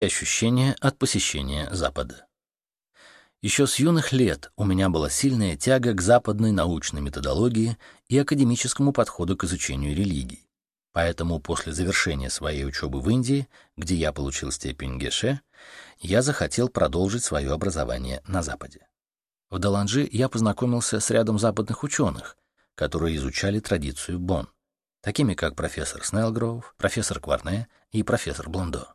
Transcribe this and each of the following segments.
ощущения от посещения Запада. Еще с юных лет у меня была сильная тяга к западной научной методологии и академическому подходу к изучению религий. Поэтому после завершения своей учебы в Индии, где я получил степень Геше, я захотел продолжить свое образование на Западе. В Даланжи я познакомился с рядом западных ученых, которые изучали традицию Бон, такими как профессор Снеллгроув, профессор Кварне и профессор Блондо.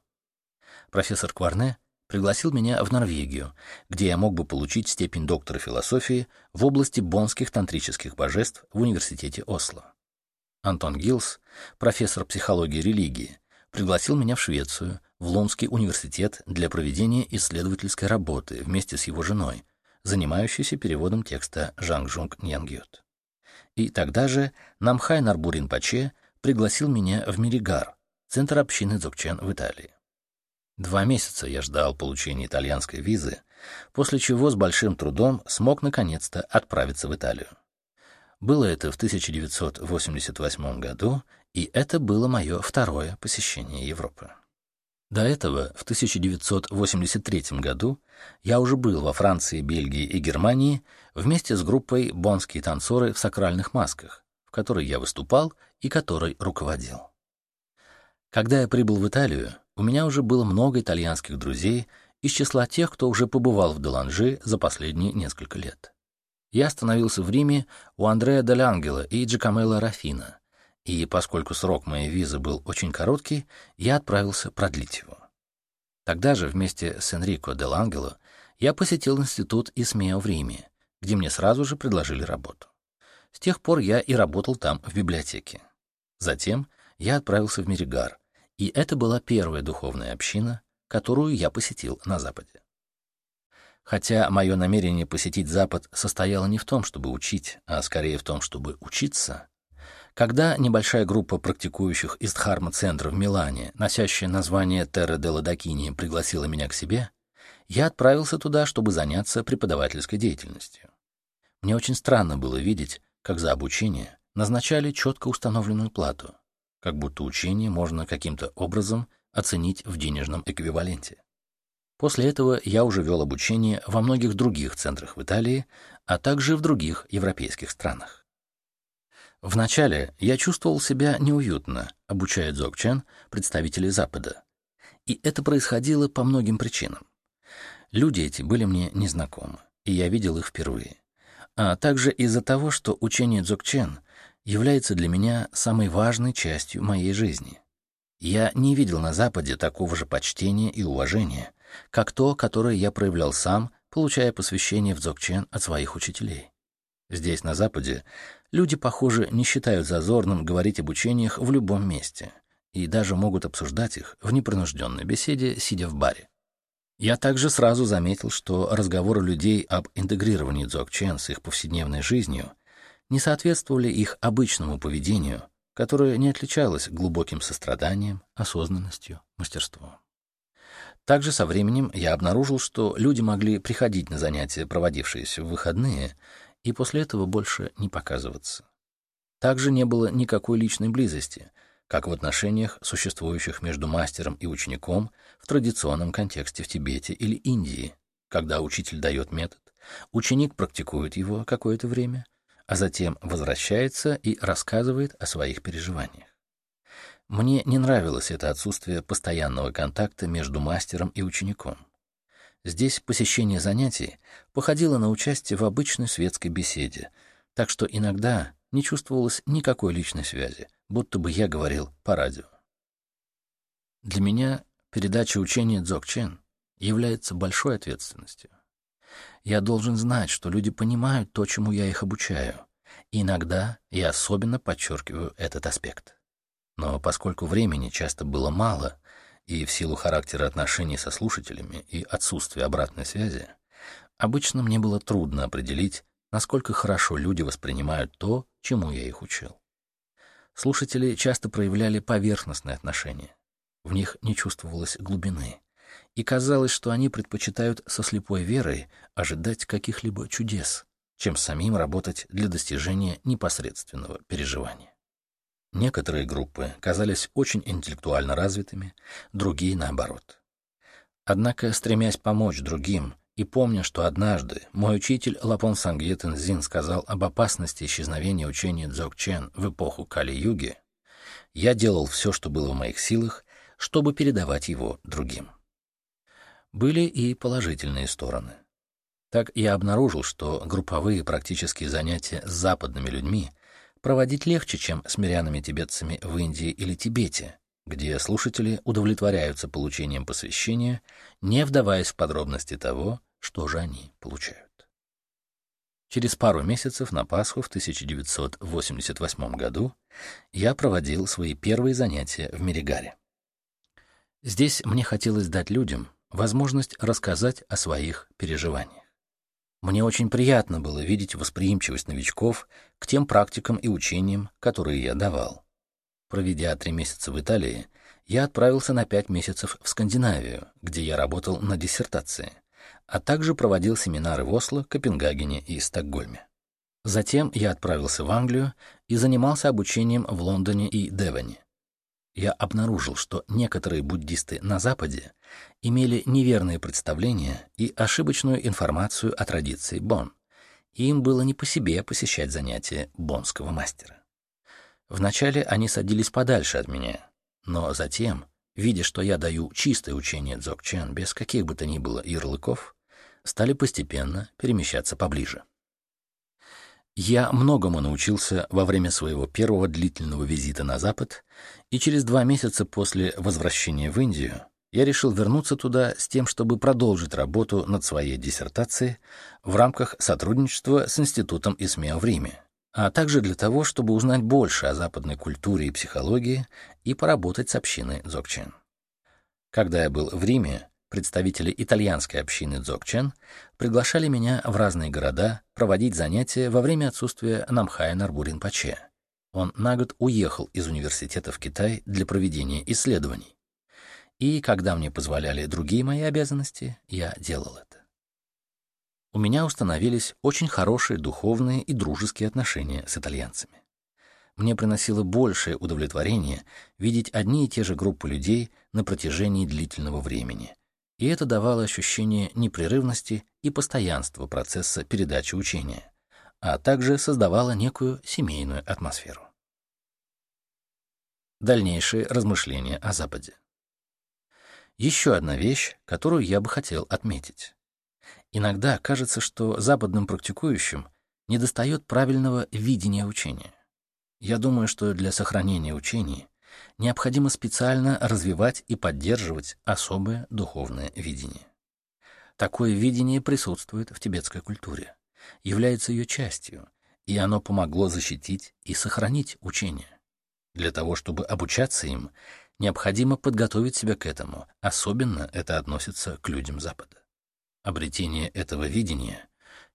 Профессор Кварне пригласил меня в Норвегию, где я мог бы получить степень доктора философии в области бонских тантрических божеств в университете Осло. Антон Гилс, профессор психологии религии, пригласил меня в Швецию, в Ломский университет для проведения исследовательской работы вместе с его женой, занимающейся переводом текста Жанг Жунг Ньянгют. И тогда же Намхай Нарбурин Паче пригласил меня в Миригар, центр общины Дзогчен в Италии. Два месяца я ждал получения итальянской визы, после чего с большим трудом смог наконец-то отправиться в Италию. Было это в 1988 году, и это было мое второе посещение Европы. До этого, в 1983 году, я уже был во Франции, Бельгии и Германии вместе с группой «Бонские танцоры в сакральных масках», в которой я выступал и которой руководил. Когда я прибыл в Италию, у меня уже было много итальянских друзей из числа тех, кто уже побывал в Деланжи за последние несколько лет я остановился в Риме у Андреа Дель Ангела и Джакамела Рафина, и поскольку срок моей визы был очень короткий, я отправился продлить его. Тогда же вместе с Энрико Дель Ангело я посетил институт Исмео в Риме, где мне сразу же предложили работу. С тех пор я и работал там, в библиотеке. Затем я отправился в Меригар, и это была первая духовная община, которую я посетил на Западе. Хотя мое намерение посетить Запад состояло не в том, чтобы учить, а скорее в том, чтобы учиться, когда небольшая группа практикующих из Дхарма-центра в Милане, носящая название Терра де Ладакини, пригласила меня к себе, я отправился туда, чтобы заняться преподавательской деятельностью. Мне очень странно было видеть, как за обучение назначали четко установленную плату, как будто учение можно каким-то образом оценить в денежном эквиваленте. После этого я уже вел обучение во многих других центрах в Италии, а также в других европейских странах. Вначале я чувствовал себя неуютно, обучая дзогчен представителей Запада. И это происходило по многим причинам. Люди эти были мне незнакомы, и я видел их впервые. А также из-за того, что учение дзогчен является для меня самой важной частью моей жизни. Я не видел на Западе такого же почтения и уважения, как то, которое я проявлял сам, получая посвящение в Дзогчен от своих учителей. Здесь, на Западе, люди, похоже, не считают зазорным говорить об учениях в любом месте и даже могут обсуждать их в непринужденной беседе, сидя в баре. Я также сразу заметил, что разговоры людей об интегрировании дзогчен с их повседневной жизнью не соответствовали их обычному поведению, которое не отличалось глубоким состраданием, осознанностью, мастерством. Также со временем я обнаружил, что люди могли приходить на занятия, проводившиеся в выходные, и после этого больше не показываться. Также не было никакой личной близости, как в отношениях, существующих между мастером и учеником в традиционном контексте в Тибете или Индии, когда учитель дает метод, ученик практикует его какое-то время, а затем возвращается и рассказывает о своих переживаниях. Мне не нравилось это отсутствие постоянного контакта между мастером и учеником. Здесь посещение занятий походило на участие в обычной светской беседе, так что иногда не чувствовалось никакой личной связи, будто бы я говорил по радио. Для меня передача учения Дзогчен является большой ответственностью. Я должен знать, что люди понимают то, чему я их обучаю, иногда я особенно подчеркиваю этот аспект. Но поскольку времени часто было мало, и в силу характера отношений со слушателями и отсутствия обратной связи, обычно мне было трудно определить, насколько хорошо люди воспринимают то, чему я их учил. Слушатели часто проявляли поверхностное отношение. В них не чувствовалось глубины. И казалось, что они предпочитают со слепой верой ожидать каких-либо чудес, чем самим работать для достижения непосредственного переживания. Некоторые группы казались очень интеллектуально развитыми, другие — наоборот. Однако, стремясь помочь другим и помня, что однажды мой учитель Лапон Сангье Тензин сказал об опасности исчезновения учения Дзогчен в эпоху Кали-юги, я делал все, что было в моих силах, чтобы передавать его другим. Были и положительные стороны. Так я обнаружил, что групповые практические занятия с западными людьми проводить легче, чем с мирянами-тибетцами в Индии или Тибете, где слушатели удовлетворяются получением посвящения, не вдаваясь в подробности того, что же они получают. Через пару месяцев на Пасху в 1988 году я проводил свои первые занятия в Меригаре. Здесь мне хотелось дать людям возможность рассказать о своих переживаниях. Мне очень приятно было видеть восприимчивость новичков к тем практикам и учениям, которые я давал. Проведя три месяца в Италии, я отправился на пять месяцев в Скандинавию, где я работал на диссертации, а также проводил семинары в Осло, Копенгагене и Стокгольме. Затем я отправился в Англию и занимался обучением в Лондоне и Девоне я обнаружил, что некоторые буддисты на Западе имели неверные представления и ошибочную информацию о традиции Бон, и им было не по себе посещать занятия бонского мастера. Вначале они садились подальше от меня, но затем, видя, что я даю чистое учение Дзogchen без каких бы то ни было ярлыков, стали постепенно перемещаться поближе. Я многому научился во время своего первого длительного визита на Запад, и через два месяца после возвращения в Индию я решил вернуться туда с тем, чтобы продолжить работу над своей диссертацией в рамках сотрудничества с Институтом Исмео в Риме, а также для того, чтобы узнать больше о западной культуре и психологии и поработать с общиной Дзогчен. Когда я был в Риме, представители итальянской общины Дзогчен приглашали меня в разные города проводить занятия во время отсутствия Намхая Нарбурин Паче. Он на год уехал из университета в Китай для проведения исследований. И когда мне позволяли другие мои обязанности, я делал это. У меня установились очень хорошие духовные и дружеские отношения с итальянцами. Мне приносило большее удовлетворение видеть одни и те же группы людей на протяжении длительного времени — и это давало ощущение непрерывности и постоянства процесса передачи учения, а также создавало некую семейную атмосферу. Дальнейшие размышления о Западе. Еще одна вещь, которую я бы хотел отметить. Иногда кажется, что западным практикующим недостает правильного видения учения. Я думаю, что для сохранения учений необходимо специально развивать и поддерживать особое духовное видение. Такое видение присутствует в тибетской культуре, является ее частью, и оно помогло защитить и сохранить учение. Для того, чтобы обучаться им, необходимо подготовить себя к этому, особенно это относится к людям Запада. Обретение этого видения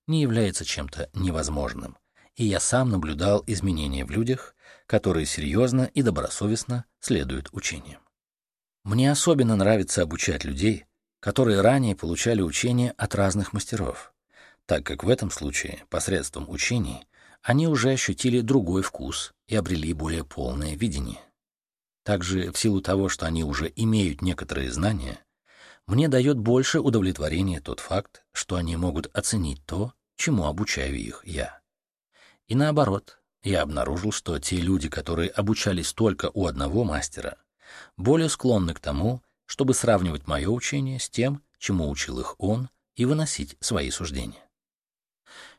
не является чем-то невозможным, и я сам наблюдал изменения в людях, которые серьезно и добросовестно следуют учениям. Мне особенно нравится обучать людей, которые ранее получали учение от разных мастеров, так как в этом случае посредством учений они уже ощутили другой вкус и обрели более полное видение. Также в силу того, что они уже имеют некоторые знания, мне дает больше удовлетворения тот факт, что они могут оценить то, чему обучаю их я. И наоборот, я обнаружил, что те люди, которые обучались только у одного мастера, более склонны к тому, чтобы сравнивать мое учение с тем, чему учил их он, и выносить свои суждения.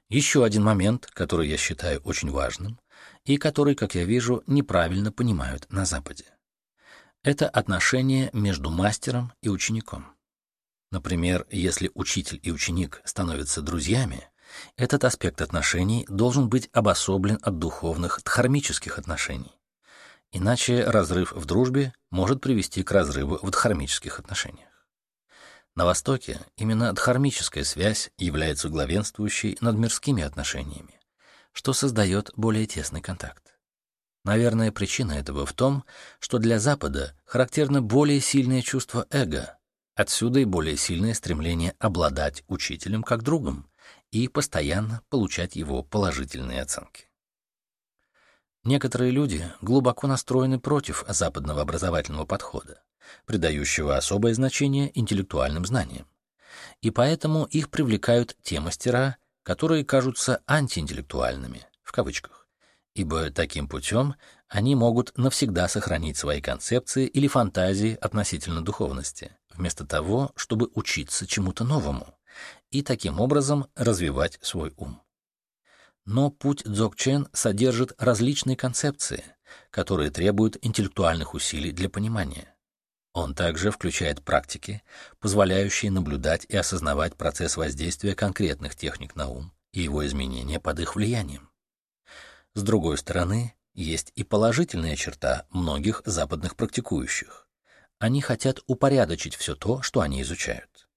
Еще один момент, который я считаю очень важным, и который, как я вижу, неправильно понимают на Западе. Это отношение между мастером и учеником. Например, если учитель и ученик становятся друзьями, этот аспект отношений должен быть обособлен от духовных дхармических отношений. Иначе разрыв в дружбе может привести к разрыву в дхармических отношениях. На Востоке именно дхармическая связь является главенствующей над мирскими отношениями, что создает более тесный контакт. Наверное, причина этого в том, что для Запада характерно более сильное чувство эго, отсюда и более сильное стремление обладать учителем как другом, и постоянно получать его положительные оценки. Некоторые люди глубоко настроены против западного образовательного подхода, придающего особое значение интеллектуальным знаниям. И поэтому их привлекают те мастера, которые кажутся антиинтеллектуальными, в кавычках, ибо таким путем они могут навсегда сохранить свои концепции или фантазии относительно духовности, вместо того, чтобы учиться чему-то новому и таким образом развивать свой ум. Но путь Дзогчен содержит различные концепции, которые требуют интеллектуальных усилий для понимания. Он также включает практики, позволяющие наблюдать и осознавать процесс воздействия конкретных техник на ум и его изменения под их влиянием. С другой стороны, есть и положительная черта многих западных практикующих. Они хотят упорядочить все то, что они изучают.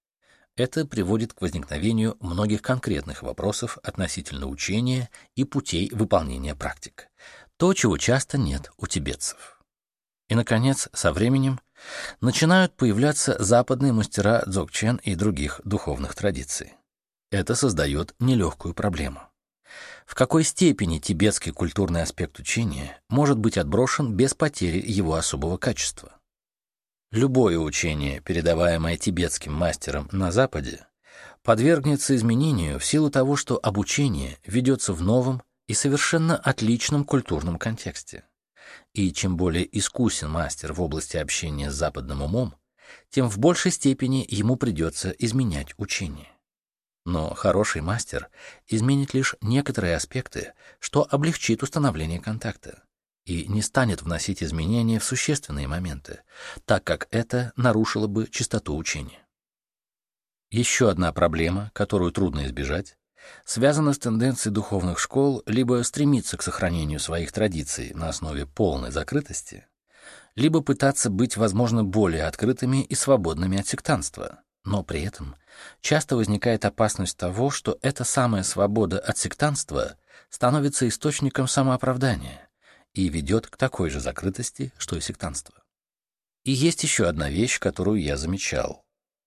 Это приводит к возникновению многих конкретных вопросов относительно учения и путей выполнения практик. То, чего часто нет у тибетцев. И, наконец, со временем начинают появляться западные мастера дзогчен и других духовных традиций. Это создает нелегкую проблему. В какой степени тибетский культурный аспект учения может быть отброшен без потери его особого качества? Любое учение, передаваемое тибетским мастером на Западе, подвергнется изменению в силу того, что обучение ведется в новом и совершенно отличном культурном контексте. И чем более искусен мастер в области общения с западным умом, тем в большей степени ему придется изменять учение. Но хороший мастер изменит лишь некоторые аспекты, что облегчит установление контакта и не станет вносить изменения в существенные моменты, так как это нарушило бы чистоту учения. Еще одна проблема, которую трудно избежать, связана с тенденцией духовных школ либо стремиться к сохранению своих традиций на основе полной закрытости, либо пытаться быть, возможно, более открытыми и свободными от сектанства, но при этом часто возникает опасность того, что эта самая свобода от сектанства становится источником самооправдания, и ведет к такой же закрытости, что и сектантство. И есть еще одна вещь, которую я замечал.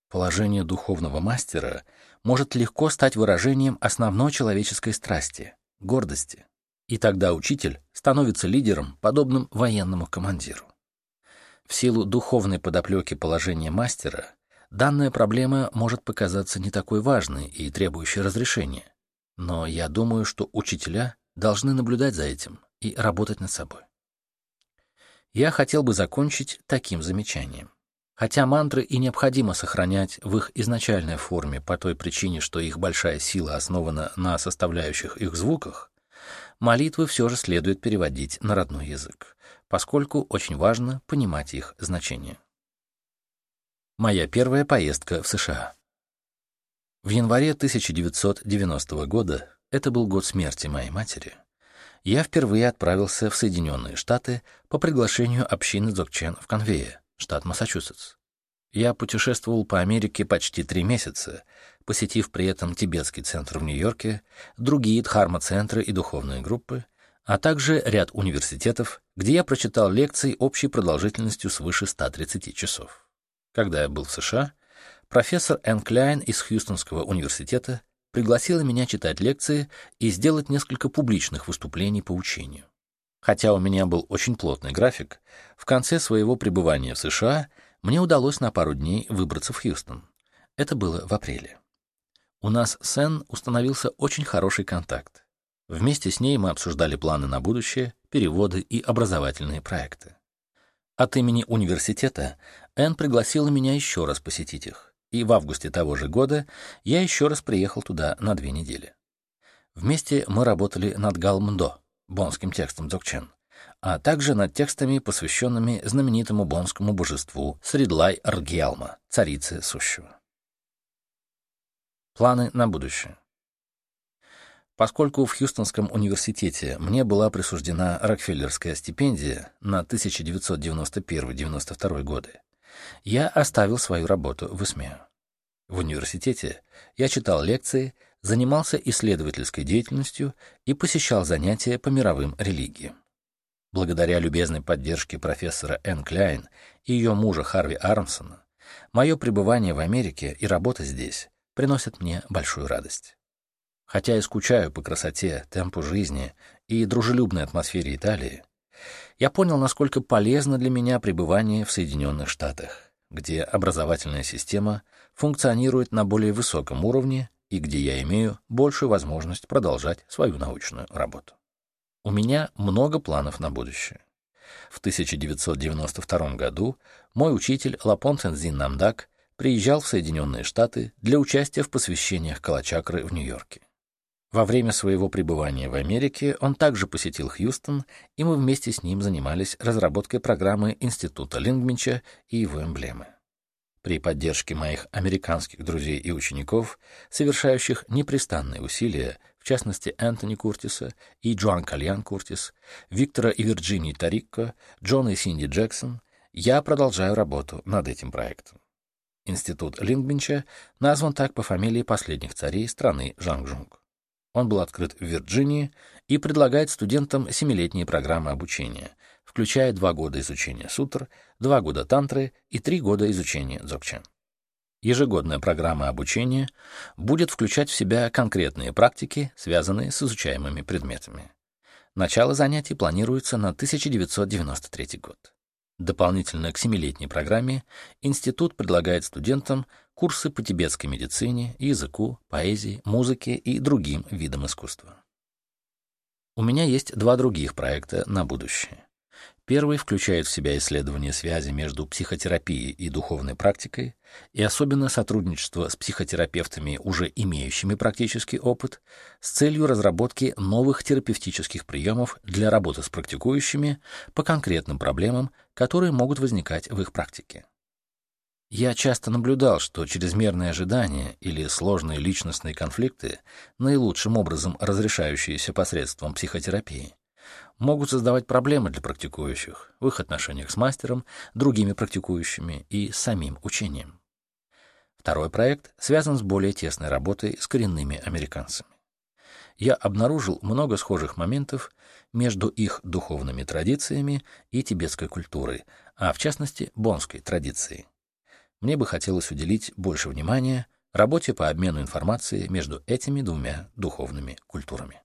Положение духовного мастера может легко стать выражением основной человеческой страсти — гордости. И тогда учитель становится лидером, подобным военному командиру. В силу духовной подоплеки положения мастера данная проблема может показаться не такой важной и требующей разрешения. Но я думаю, что учителя должны наблюдать за этим и работать над собой. Я хотел бы закончить таким замечанием. Хотя мантры и необходимо сохранять в их изначальной форме по той причине, что их большая сила основана на составляющих их звуках, молитвы все же следует переводить на родной язык, поскольку очень важно понимать их значение. Моя первая поездка в США. В январе 1990 года, это был год смерти моей матери, я впервые отправился в Соединенные Штаты по приглашению общины Дзогчен в Конвее, штат Массачусетс. Я путешествовал по Америке почти три месяца, посетив при этом тибетский центр в Нью-Йорке, другие дхарма-центры и духовные группы, а также ряд университетов, где я прочитал лекции общей продолжительностью свыше 130 часов. Когда я был в США, профессор Энн Кляйн из Хьюстонского университета пригласила меня читать лекции и сделать несколько публичных выступлений по учению. Хотя у меня был очень плотный график, в конце своего пребывания в США мне удалось на пару дней выбраться в Хьюстон. Это было в апреле. У нас с Энн установился очень хороший контакт. Вместе с ней мы обсуждали планы на будущее, переводы и образовательные проекты. От имени университета Энн пригласила меня еще раз посетить их и в августе того же года я еще раз приехал туда на две недели. Вместе мы работали над Галмдо, бонским текстом Дзогчен, а также над текстами, посвященными знаменитому бонскому божеству Сридлай Аргиалма, царице сущего. Планы на будущее. Поскольку в Хьюстонском университете мне была присуждена Рокфеллерская стипендия на 1991-92 годы, я оставил свою работу в ИСМЕ. В университете я читал лекции, занимался исследовательской деятельностью и посещал занятия по мировым религиям. Благодаря любезной поддержке профессора Энн Кляйн и ее мужа Харви Армсона, мое пребывание в Америке и работа здесь приносят мне большую радость. Хотя я скучаю по красоте, темпу жизни и дружелюбной атмосфере Италии, я понял, насколько полезно для меня пребывание в Соединенных Штатах, где образовательная система функционирует на более высоком уровне и где я имею большую возможность продолжать свою научную работу. У меня много планов на будущее. В 1992 году мой учитель Лапон Цензин Намдак приезжал в Соединенные Штаты для участия в посвящениях Калачакры в Нью-Йорке. Во время своего пребывания в Америке он также посетил Хьюстон, и мы вместе с ним занимались разработкой программы Института Лингминча и его эмблемы. При поддержке моих американских друзей и учеников, совершающих непрестанные усилия, в частности Энтони Куртиса и Джоан Кальян Куртис, Виктора и Вирджинии Тарикко, Джона и Синди Джексон, я продолжаю работу над этим проектом. Институт Лингбинча назван так по фамилии последних царей страны Жангжунг. Он был открыт в Вирджинии и предлагает студентам семилетние программы обучения, включая два года изучения сутр, два года тантры и три года изучения дзогчен. Ежегодная программа обучения будет включать в себя конкретные практики, связанные с изучаемыми предметами. Начало занятий планируется на 1993 год. Дополнительно к семилетней программе институт предлагает студентам курсы по тибетской медицине, языку, поэзии, музыке и другим видам искусства. У меня есть два других проекта на будущее. Первый включает в себя исследование связи между психотерапией и духовной практикой, и особенно сотрудничество с психотерапевтами, уже имеющими практический опыт, с целью разработки новых терапевтических приемов для работы с практикующими по конкретным проблемам, которые могут возникать в их практике. Я часто наблюдал, что чрезмерные ожидания или сложные личностные конфликты, наилучшим образом разрешающиеся посредством психотерапии, могут создавать проблемы для практикующих в их отношениях с мастером, другими практикующими и самим учением. Второй проект связан с более тесной работой с коренными американцами. Я обнаружил много схожих моментов между их духовными традициями и тибетской культурой, а в частности бонской традицией. Мне бы хотелось уделить больше внимания работе по обмену информацией между этими двумя духовными культурами.